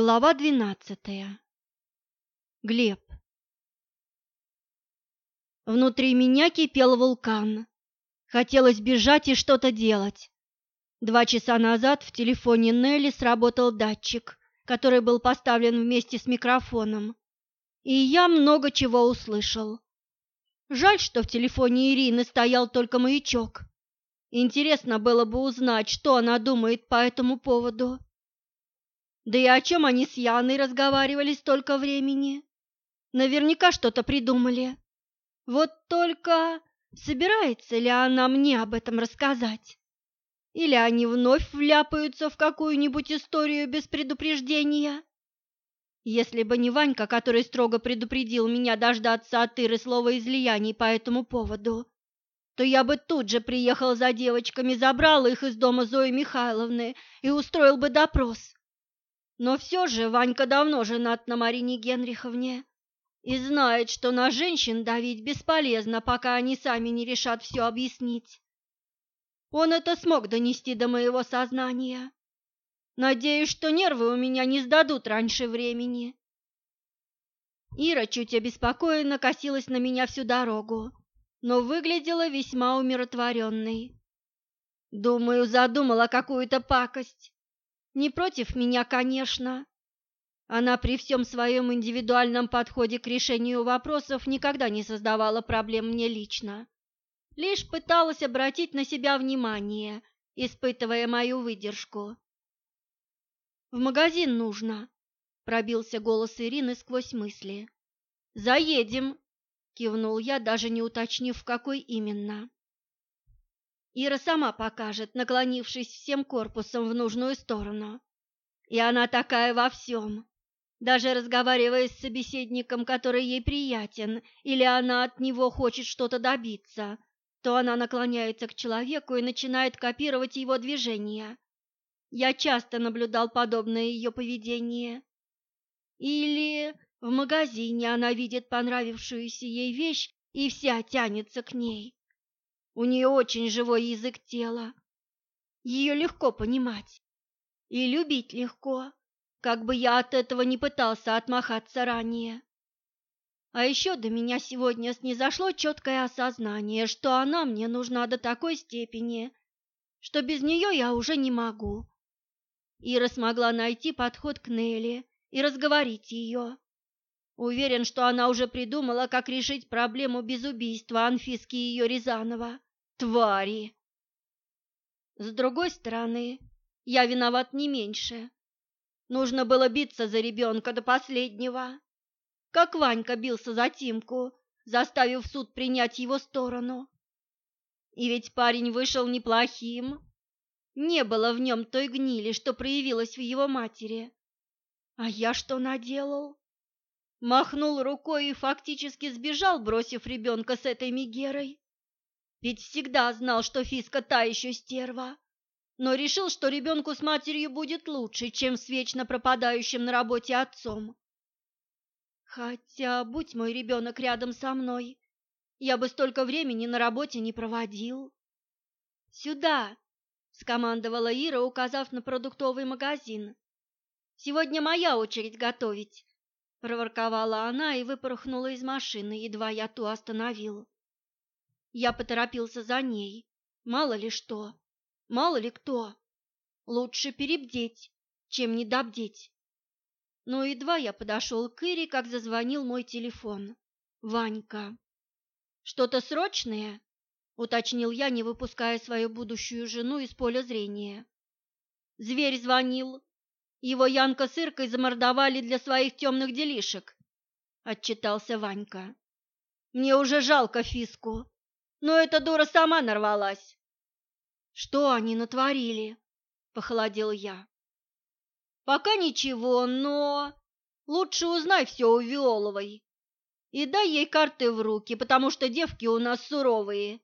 Глава двенадцатая. Глеб. Внутри меня кипел вулкан. Хотелось бежать и что-то делать. Два часа назад в телефоне Нелли сработал датчик, который был поставлен вместе с микрофоном, и я много чего услышал. Жаль, что в телефоне Ирины стоял только маячок. Интересно было бы узнать, что она думает по этому поводу. Да и о чем они с Яной разговаривали столько времени? Наверняка что-то придумали. Вот только собирается ли она мне об этом рассказать? Или они вновь вляпаются в какую-нибудь историю без предупреждения? Если бы не Ванька, который строго предупредил меня дождаться от Иры слова излияний по этому поводу, то я бы тут же приехал за девочками, забрал их из дома Зои Михайловны и устроил бы допрос. Но все же Ванька давно женат на Марине Генриховне и знает, что на женщин давить бесполезно, пока они сами не решат все объяснить. Он это смог донести до моего сознания. Надеюсь, что нервы у меня не сдадут раньше времени. Ира чуть обеспокоенно косилась на меня всю дорогу, но выглядела весьма умиротворенной. Думаю, задумала какую-то пакость. Не против меня, конечно. Она при всем своем индивидуальном подходе к решению вопросов никогда не создавала проблем мне лично. Лишь пыталась обратить на себя внимание, испытывая мою выдержку. «В магазин нужно», — пробился голос Ирины сквозь мысли. «Заедем», — кивнул я, даже не уточнив, в какой именно. Ира сама покажет, наклонившись всем корпусом в нужную сторону. И она такая во всем. Даже разговаривая с собеседником, который ей приятен, или она от него хочет что-то добиться, то она наклоняется к человеку и начинает копировать его движения. Я часто наблюдал подобное ее поведение. Или в магазине она видит понравившуюся ей вещь и вся тянется к ней. У нее очень живой язык тела. Ее легко понимать. И любить легко, как бы я от этого не пытался отмахаться ранее. А еще до меня сегодня снизошло четкое осознание, что она мне нужна до такой степени, что без нее я уже не могу. Ира смогла найти подход к Нелли и разговорить ее. Уверен, что она уже придумала, как решить проблему без убийства Анфиски и ее Рязанова. Твари! С другой стороны, я виноват не меньше. Нужно было биться за ребенка до последнего. Как Ванька бился за Тимку, заставив суд принять его сторону. И ведь парень вышел неплохим. Не было в нем той гнили, что проявилась в его матери. А я что наделал? Махнул рукой и фактически сбежал, бросив ребенка с этой Мегерой. Ведь всегда знал, что Фиска та еще стерва, но решил, что ребенку с матерью будет лучше, чем с вечно пропадающим на работе отцом. Хотя, будь мой ребенок рядом со мной, я бы столько времени на работе не проводил. «Сюда!» — скомандовала Ира, указав на продуктовый магазин. «Сегодня моя очередь готовить!» — проворковала она и выпорхнула из машины, едва я ту остановил. Я поторопился за ней. Мало ли что, мало ли кто. Лучше перебдеть, чем недобдеть. Но едва я подошел к Ире, как зазвонил мой телефон. Ванька. «Что-то срочное?» — уточнил я, не выпуская свою будущую жену из поля зрения. Зверь звонил. Его Янка с Иркой замордовали для своих темных делишек, — отчитался Ванька. «Мне уже жалко Фиску но эта дура сама нарвалась. Что они натворили? Похолодел я. Пока ничего, но лучше узнай все у Виоловой и дай ей карты в руки, потому что девки у нас суровые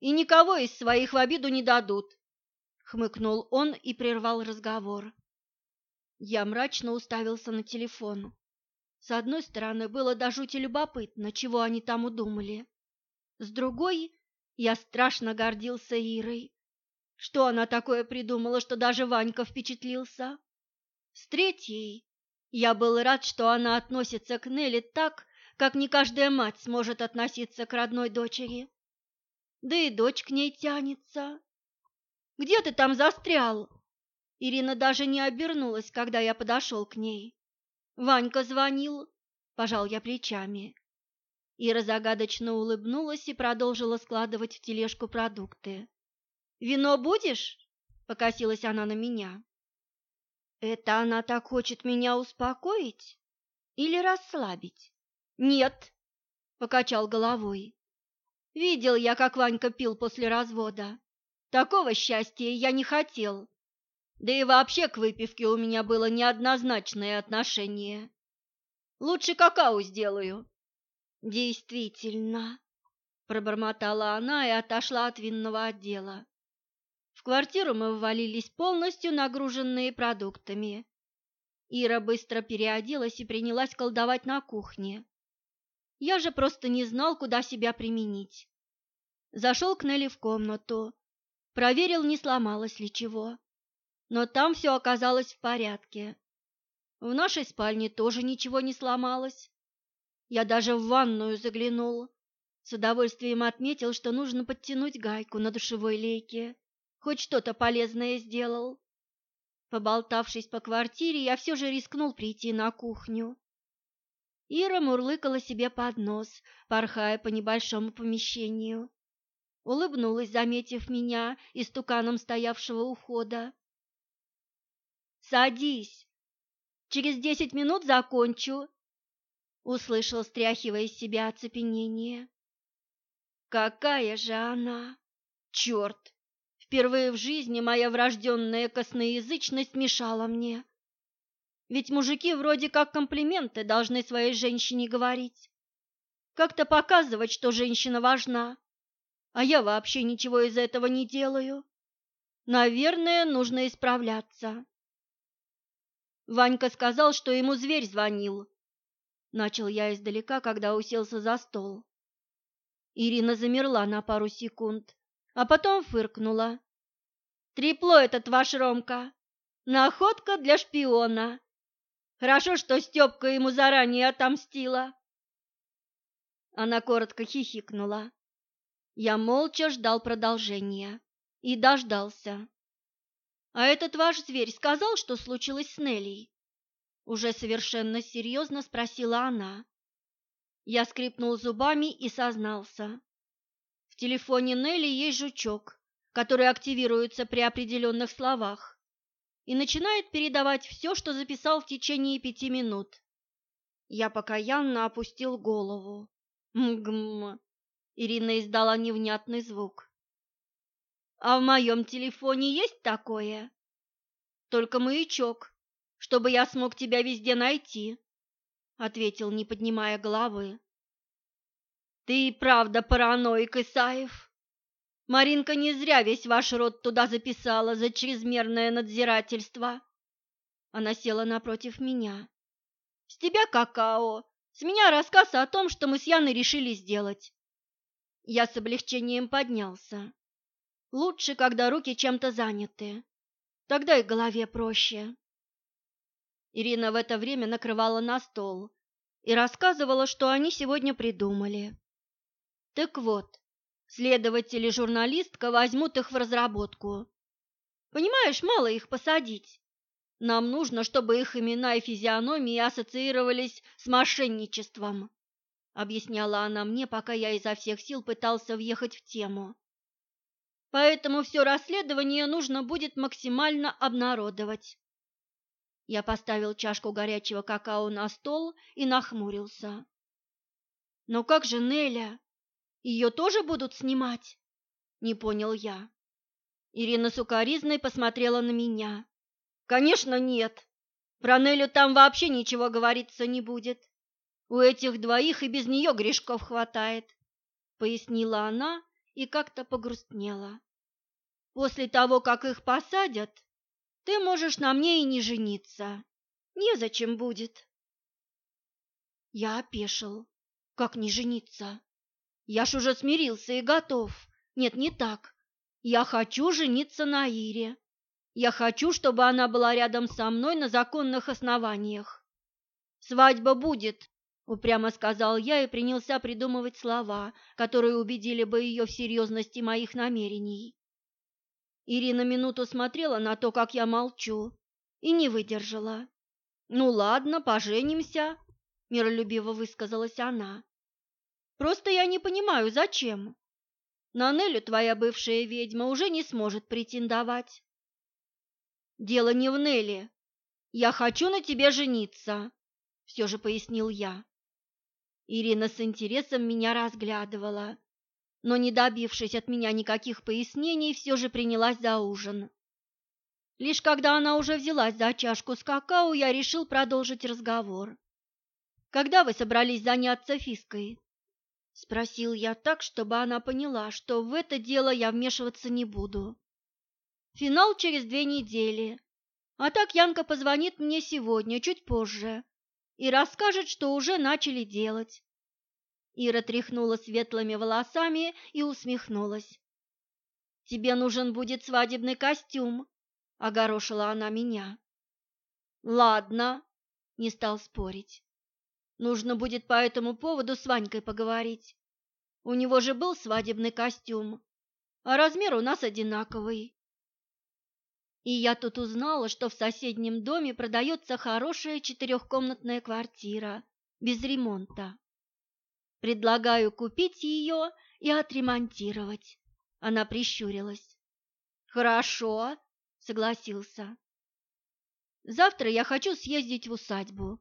и никого из своих в обиду не дадут. Хмыкнул он и прервал разговор. Я мрачно уставился на телефон. С одной стороны, было до жути любопытно, чего они там удумали. С другой, я страшно гордился Ирой. Что она такое придумала, что даже Ванька впечатлился? С третьей, Я был рад, что она относится к Нелли так, как не каждая мать сможет относиться к родной дочери. Да и дочь к ней тянется. «Где ты там застрял?» Ирина даже не обернулась, когда я подошел к ней. «Ванька звонил», – пожал я плечами. Ира загадочно улыбнулась и продолжила складывать в тележку продукты. «Вино будешь?» – покосилась она на меня. «Это она так хочет меня успокоить или расслабить?» «Нет», – покачал головой. «Видел я, как Ванька пил после развода. Такого счастья я не хотел. Да и вообще к выпивке у меня было неоднозначное отношение. Лучше какао сделаю». «Действительно», – пробормотала она и отошла от винного отдела. В квартиру мы ввалились полностью нагруженные продуктами. Ира быстро переоделась и принялась колдовать на кухне. Я же просто не знал, куда себя применить. Зашел к Нелли в комнату, проверил, не сломалось ли чего. Но там все оказалось в порядке. В нашей спальне тоже ничего не сломалось. Я даже в ванную заглянул. С удовольствием отметил, что нужно подтянуть гайку на душевой лейке. Хоть что-то полезное сделал. Поболтавшись по квартире, я все же рискнул прийти на кухню. Ира мурлыкала себе под нос, порхая по небольшому помещению. Улыбнулась, заметив меня, истуканом стоявшего у входа. «Садись! Через десять минут закончу!» Услышал, стряхивая из себя оцепенение. Какая же она! Черт! Впервые в жизни моя врожденная косноязычность мешала мне. Ведь мужики вроде как комплименты должны своей женщине говорить. Как-то показывать, что женщина важна. А я вообще ничего из этого не делаю. Наверное, нужно исправляться. Ванька сказал, что ему зверь звонил, Начал я издалека, когда уселся за стол. Ирина замерла на пару секунд, а потом фыркнула. «Трепло этот ваш Ромка! Находка для шпиона! Хорошо, что Степка ему заранее отомстила!» Она коротко хихикнула. Я молча ждал продолжения и дождался. «А этот ваш зверь сказал, что случилось с Неллей?» Уже совершенно серьезно спросила она. Я скрипнул зубами и сознался. В телефоне Нелли есть жучок, который активируется при определенных словах и начинает передавать все, что записал в течение пяти минут. Я покаянно опустил голову. Мгм. Ирина издала невнятный звук. А в моем телефоне есть такое? Только маячок чтобы я смог тебя везде найти, ответил, не поднимая головы. Ты и правда параноик, Исаев. Маринка не зря весь ваш род туда записала за чрезмерное надзирательство. Она села напротив меня. С тебя какао, с меня рассказ о том, что мы с Яной решили сделать. Я с облегчением поднялся. Лучше, когда руки чем-то заняты. Тогда и голове проще. Ирина в это время накрывала на стол и рассказывала, что они сегодня придумали. Так вот, следователь и журналистка возьмут их в разработку. Понимаешь, мало их посадить. Нам нужно, чтобы их имена и физиономии ассоциировались с мошенничеством, объясняла она мне, пока я изо всех сил пытался въехать в тему. Поэтому все расследование нужно будет максимально обнародовать. Я поставил чашку горячего какао на стол и нахмурился. «Но как же Неля? Ее тоже будут снимать?» Не понял я. Ирина сукоризной посмотрела на меня. «Конечно нет. Про Нелю там вообще ничего говориться не будет. У этих двоих и без нее грешков хватает», — пояснила она и как-то погрустнела. «После того, как их посадят, ты можешь на мне и не жениться. Незачем будет. Я опешил. Как не жениться? Я ж уже смирился и готов. Нет, не так. Я хочу жениться на Ире. Я хочу, чтобы она была рядом со мной на законных основаниях. Свадьба будет, упрямо сказал я и принялся придумывать слова, которые убедили бы ее в серьезности моих намерений. Ирина минуту смотрела на то, как я молчу, и не выдержала. «Ну ладно, поженимся», — миролюбиво высказалась она. «Просто я не понимаю, зачем? На Нелю твоя бывшая ведьма уже не сможет претендовать». «Дело не в Неле. Я хочу на тебе жениться», — все же пояснил я. Ирина с интересом меня разглядывала, но, не добившись от меня никаких пояснений, все же принялась за ужин. Лишь когда она уже взялась за чашку с какао, я решил продолжить разговор. «Когда вы собрались заняться фиской?» Спросил я так, чтобы она поняла, что в это дело я вмешиваться не буду. «Финал через две недели. А так Янка позвонит мне сегодня, чуть позже, и расскажет, что уже начали делать». Ира тряхнула светлыми волосами и усмехнулась. «Тебе нужен будет свадебный костюм», — огорошила она меня. «Ладно», — не стал спорить. «Нужно будет по этому поводу с Ванькой поговорить. У него же был свадебный костюм, а размер у нас одинаковый. И я тут узнала, что в соседнем доме продается хорошая четырехкомнатная квартира, без ремонта. Предлагаю купить ее и отремонтировать. Она прищурилась. Хорошо, согласился. Завтра я хочу съездить в усадьбу,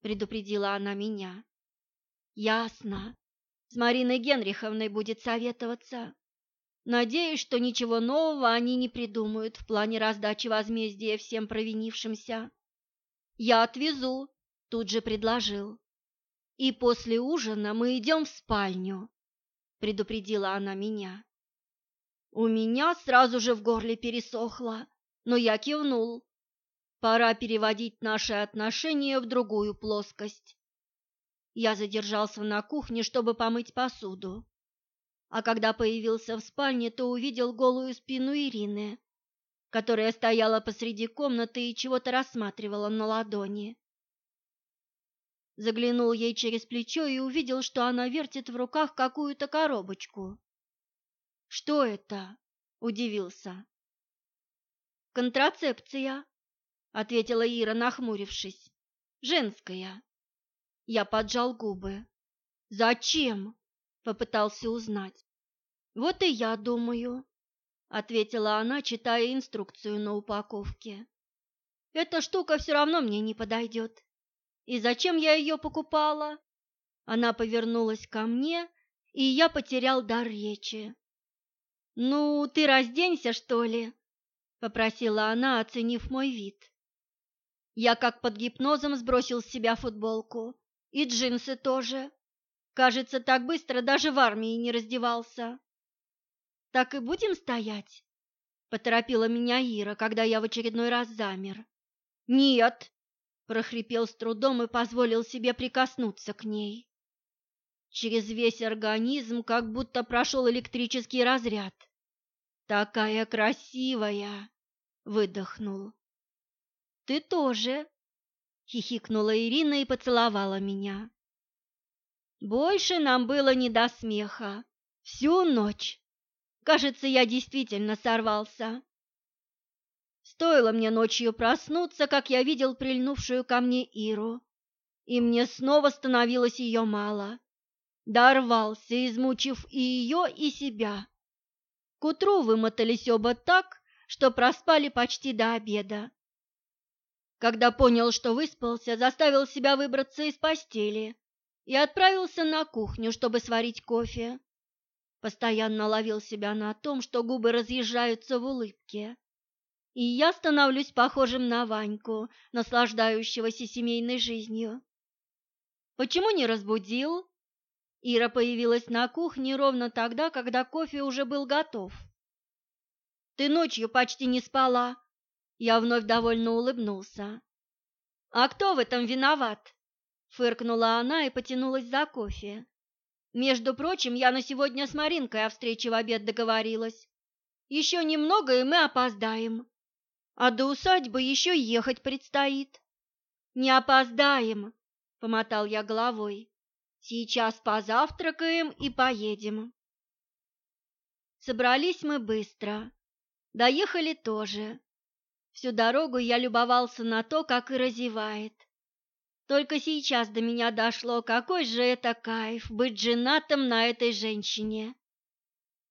предупредила она меня. Ясно. С Мариной Генриховной будет советоваться. Надеюсь, что ничего нового они не придумают в плане раздачи возмездия всем провинившимся. Я отвезу, тут же предложил. И после ужина мы идем в спальню, предупредила она меня. У меня сразу же в горле пересохло но я кивнул. Пора переводить наши отношения в другую плоскость. Я задержался на кухне, чтобы помыть посуду. А когда появился в спальне, то увидел голую спину Ирины, которая стояла посреди комнаты и чего-то рассматривала на ладони. Заглянул ей через плечо и увидел, что она вертит в руках какую-то коробочку. «Что это?» – удивился. Контрацепция, ответила Ира, нахмурившись. Женская. Я поджал губы. Зачем? попытался узнать. Вот и я думаю, ответила она, читая инструкцию на упаковке. Эта штука все равно мне не подойдет. И зачем я ее покупала? Она повернулась ко мне, и я потерял дар речи. Ну, ты разденься, что ли? попросила она, оценив мой вид. Я как под гипнозом сбросил с себя футболку и джинсы тоже. Кажется, так быстро даже в армии не раздевался. Так и будем стоять? поторопила меня Ира, когда я в очередной раз замер. Нет, прохрипел с трудом и позволил себе прикоснуться к ней. Через весь организм как будто прошел электрический разряд. Такая красивая, выдохнул. Ты тоже, хихикнула Ирина и поцеловала меня. Больше нам было не до смеха. Всю ночь. Кажется, я действительно сорвался. Стоило мне ночью проснуться, как я видел прильнувшую ко мне Иру, и мне снова становилось ее мало. Дорвался, измучив и ее, и себя. К утру вымотались оба так, что проспали почти до обеда. Когда понял, что выспался, заставил себя выбраться из постели и отправился на кухню, чтобы сварить кофе. Постоянно ловил себя на том, что губы разъезжаются в улыбке. И я становлюсь похожим на Ваньку, наслаждающегося семейной жизнью. Почему не разбудил? Ира появилась на кухне ровно тогда, когда кофе уже был готов. «Ты ночью почти не спала», — я вновь довольно улыбнулся. «А кто в этом виноват?» — фыркнула она и потянулась за кофе. «Между прочим, я на сегодня с Маринкой о встрече в обед договорилась. Еще немного, и мы опоздаем. А до усадьбы еще ехать предстоит». «Не опоздаем», помотал я головой. Сейчас позавтракаем и поедем. Собрались мы быстро. Доехали тоже. Всю дорогу я любовался на то, как и разевает. Только сейчас до меня дошло, какой же это кайф быть женатым на этой женщине.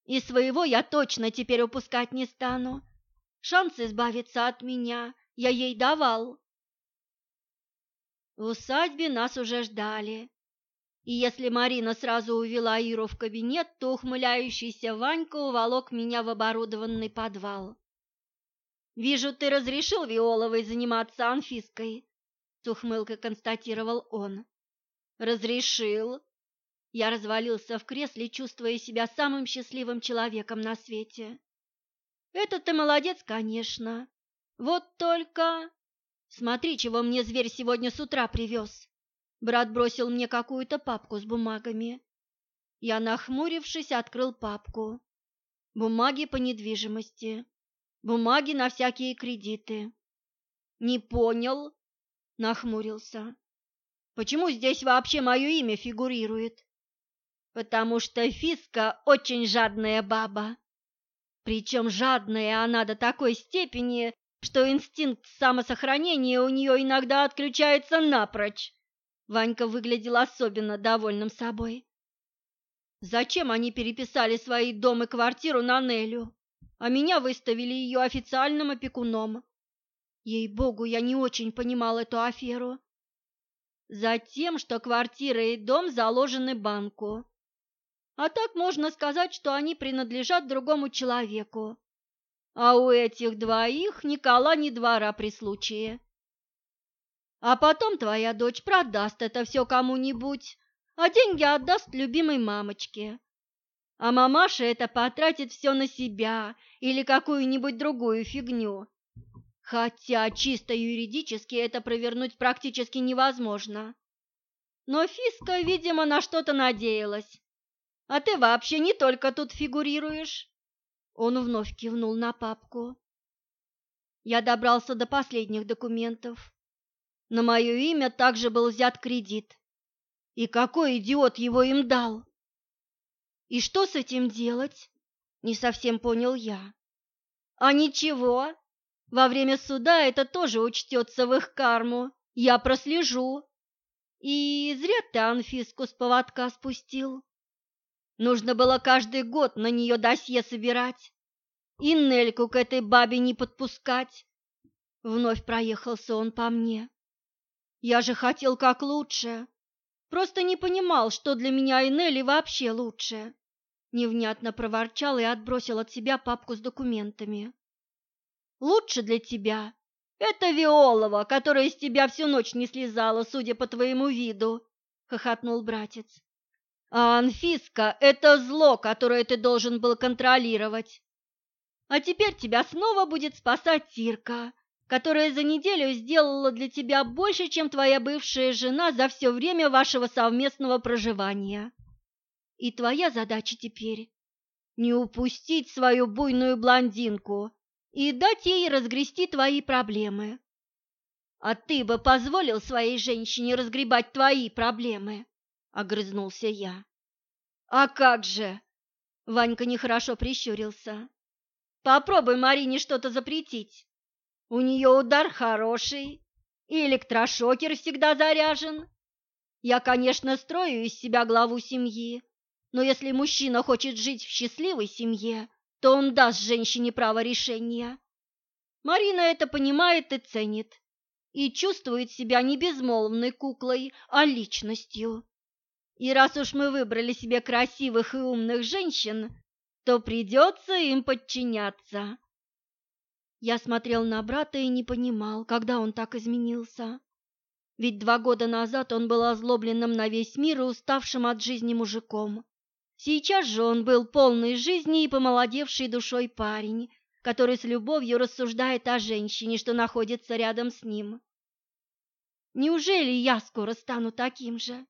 И своего я точно теперь упускать не стану. Шанс избавиться от меня я ей давал. В усадьбе нас уже ждали. И если Марина сразу увела Иру в кабинет, то ухмыляющийся Ванька уволок меня в оборудованный подвал. «Вижу, ты разрешил Виоловой заниматься Анфиской», — с ухмылкой констатировал он. «Разрешил». Я развалился в кресле, чувствуя себя самым счастливым человеком на свете. «Это ты молодец, конечно. Вот только...» «Смотри, чего мне зверь сегодня с утра привез». Брат бросил мне какую-то папку с бумагами. Я, нахмурившись, открыл папку. Бумаги по недвижимости. Бумаги на всякие кредиты. Не понял, нахмурился. Почему здесь вообще мое имя фигурирует? Потому что Фиска очень жадная баба. Причем жадная она до такой степени, что инстинкт самосохранения у нее иногда отключается напрочь. Ванька выглядел особенно довольным собой. Зачем они переписали свои дом и квартиру на Нелю? а меня выставили ее официальным опекуном. Ей-богу, я не очень понимал эту аферу. Затем, что квартира и дом заложены банку. А так можно сказать, что они принадлежат другому человеку. А у этих двоих ни кола, ни двора при случае. А потом твоя дочь продаст это все кому-нибудь, а деньги отдаст любимой мамочке. А мамаша это потратит все на себя или какую-нибудь другую фигню. Хотя чисто юридически это провернуть практически невозможно. Но Фиска, видимо, на что-то надеялась. А ты вообще не только тут фигурируешь. Он вновь кивнул на папку. Я добрался до последних документов. На мое имя также был взят кредит. И какой идиот его им дал? И что с этим делать? Не совсем понял я. А ничего, во время суда это тоже учтется в их карму. Я прослежу. И зря ты Анфиску с поводка спустил. Нужно было каждый год на нее досье собирать. И Нельку к этой бабе не подпускать. Вновь проехался он по мне. Я же хотел как лучше. Просто не понимал, что для меня и Нелли вообще лучше. Невнятно проворчал и отбросил от себя папку с документами. «Лучше для тебя. Это Виолова, которая из тебя всю ночь не слезала, судя по твоему виду», — хохотнул братец. «А Анфиска — это зло, которое ты должен был контролировать. А теперь тебя снова будет спасать Тирка, которая за неделю сделала для тебя больше, чем твоя бывшая жена за все время вашего совместного проживания». И твоя задача теперь не упустить свою буйную блондинку и дать ей разгрести твои проблемы. А ты бы позволил своей женщине разгребать твои проблемы, огрызнулся я. А как же? Ванька нехорошо прищурился. Попробуй Марине что-то запретить. У нее удар хороший, и электрошокер всегда заряжен. Я, конечно, строю из себя главу семьи, но если мужчина хочет жить в счастливой семье, то он даст женщине право решения. Марина это понимает и ценит, и чувствует себя не безмолвной куклой, а личностью. И раз уж мы выбрали себе красивых и умных женщин, то придется им подчиняться. Я смотрел на брата и не понимал, когда он так изменился. Ведь два года назад он был озлобленным на весь мир и уставшим от жизни мужиком. Сейчас же он был полный жизни и помолодевший душой парень, который с любовью рассуждает о женщине, что находится рядом с ним. Неужели я скоро стану таким же?